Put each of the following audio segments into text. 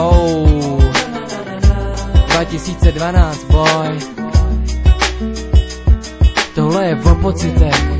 Oh, 2012, boy. Tohle je o pocitech.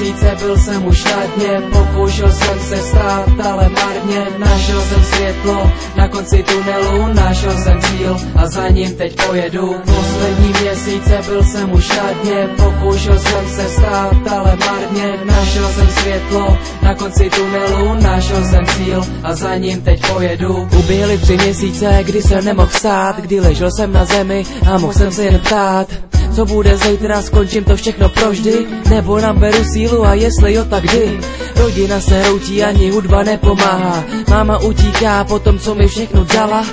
Měsíce byl jsem už na dně, pokoušel jsem se stát, ale marně Našel jsem světlo, na konci tunelu našel jsem cíl a za ním teď pojedu. Poslední měsíce byl jsem už na dně, pokoušel jsem se stát, ale marně Našel jsem světlo, na konci tunelu našel jsem cíl a za ním teď pojedu. Uběhly tři měsíce, kdy jsem nemohl vstát, kdy ležel jsem na zemi a mohl jsem se jen ptát co bude zítra, skončím to všechno provždy. Nebo naberu sílu a jestli jo, tak kdy Rodina se routí, ani hudba nepomáhá. Máma utíká po tom, co mi všechno dala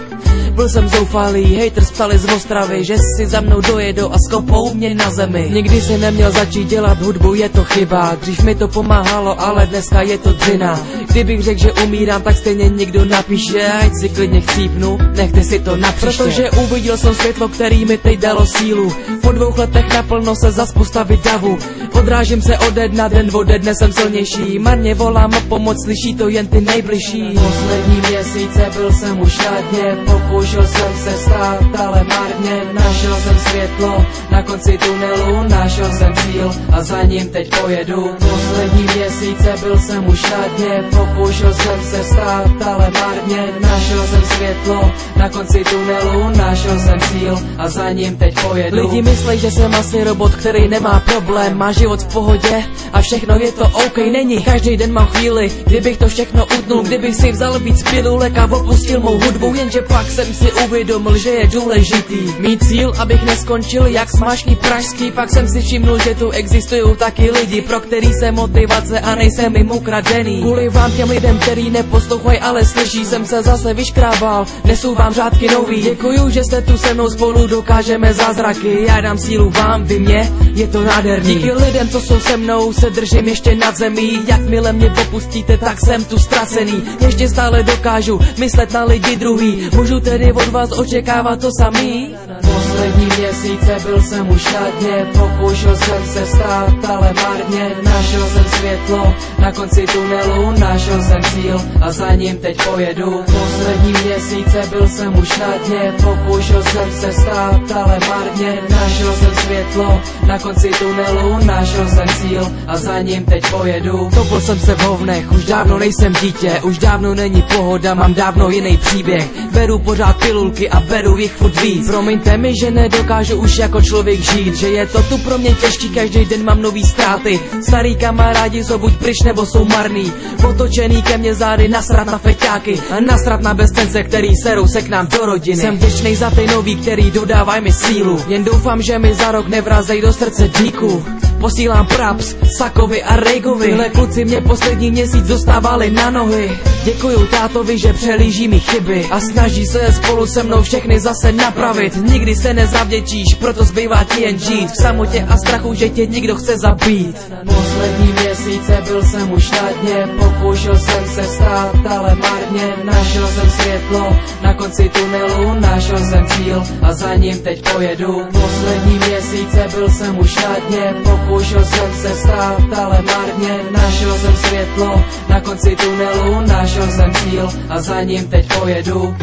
byl jsem zoufalý, haters psali z Ostravy, že si za mnou dojedou a skopou mě na zemi. Nikdy si neměl začít dělat hudbu, je to chyba. Dřív mi to pomáhalo, ale dneska je to dřina. Kdybych řekl, že umírám, tak stejně někdo napíše, ať si klidně chcípnu, nechte si to napříště. Protože uviděl jsem světlo, který mi teď dalo sílu. Po dvou letech naplno se zas postavit davu. Odrážím se ode dna, den ode dne jsem silnější. Marně volám o pomoc, slyší to jen ty nejbližší. Poslední měsíce byl jsem už na dně, pokoušel jsem se stát, ale marně Našel jsem světlo, na konci tunelu našel jsem cíl a za ním teď pojedu. Poslední měsíce byl jsem už na dně, pokoušel jsem se stát, ale marně Našel jsem světlo, na konci tunelu našel jsem cíl a za ním teď pojedu. Lidi myslí, že jsem asi robot, který nemá problém, má život v pohodě a všechno je to OK, není. Každý den mám chvíli, kdybych to všechno utnul, kdybych si vzal víc pilulek a opustil mou hudbu, jenže pak jsem si uvědomil, že je důležitý Mít cíl, abych neskončil jak smažný pražský. Pak jsem si všimnul, že tu existují taky lidi Pro který se motivace a nejsem jim ukradený. Kvůli vám těm lidem, který neposlouchají, ale slyší Jsem se zase vyškrábal, nesu vám řádky nový. Děkuju, že jste tu se mnou spolu dokážeme zázraky. Já dám sílu vám, vy mě, je to nádherný. Díky lidem, co jsou se mnou, se držím ještě nad zemí. Jakmile mě popustíte, tak jsem tu ztracený. Ještě stále dokážu myslet na lidi druhý. Můžu tedy od vás očekávat to samý Poslední měsíce byl jsem už na dně, pokoušel jsem se stát, ale marně Našel jsem světlo, na konci tunelu našel jsem cíl a za ním teď pojedu. Poslední měsíce byl jsem už na dně, pokoušel jsem se stát, ale marně Našel jsem světlo, na konci tunelu našel jsem cíl a za ním teď pojedu. Topil jsem se v hovnech, už dávno nejsem dítě, už dávno není pohoda, mám dávno jiný příběh. Beru pořád pilulky a beru jich furt víc. Promiňte mi, že nedokážu už jako člověk žít Že je to tu pro mě těžký, každý den mám nový ztráty. Starý kamarádi jsou buď pryč nebo jsou marný. Otočený ke mně zády, nasrat na feťáky nasrat na bezpence, který serou se k nám do rodiny. Jsem vděčnej za ty nový, který dodávaj mi sílu. Jen doufám, že mi za rok nevrazej do srdce díku Posílám praps, Sakovi a Rejgovi. Tyhle kluci mě poslední měsíc dostávali na nohy. Děkuju tátovi, že přelíží mi chyby. A snaží se spolu se mnou všechny zase napravit. Nikdy se nezavděčíš, proto zbývá ti jen žít. V samotě a strachu, že tě nikdo chce zabít. Poslední měsíce byl jsem už na dně. Pokoušel jsem se stát, ale marně. Našel jsem světlo, na konci tunelu. Našel jsem cíl A za ním teď pojedu. Poslední měsíce byl jsem už na dně Pokoušel jsem se stát, ale marně Našel jsem světlo, na konci tunelu našel jsem cíl A za ním teď pojedu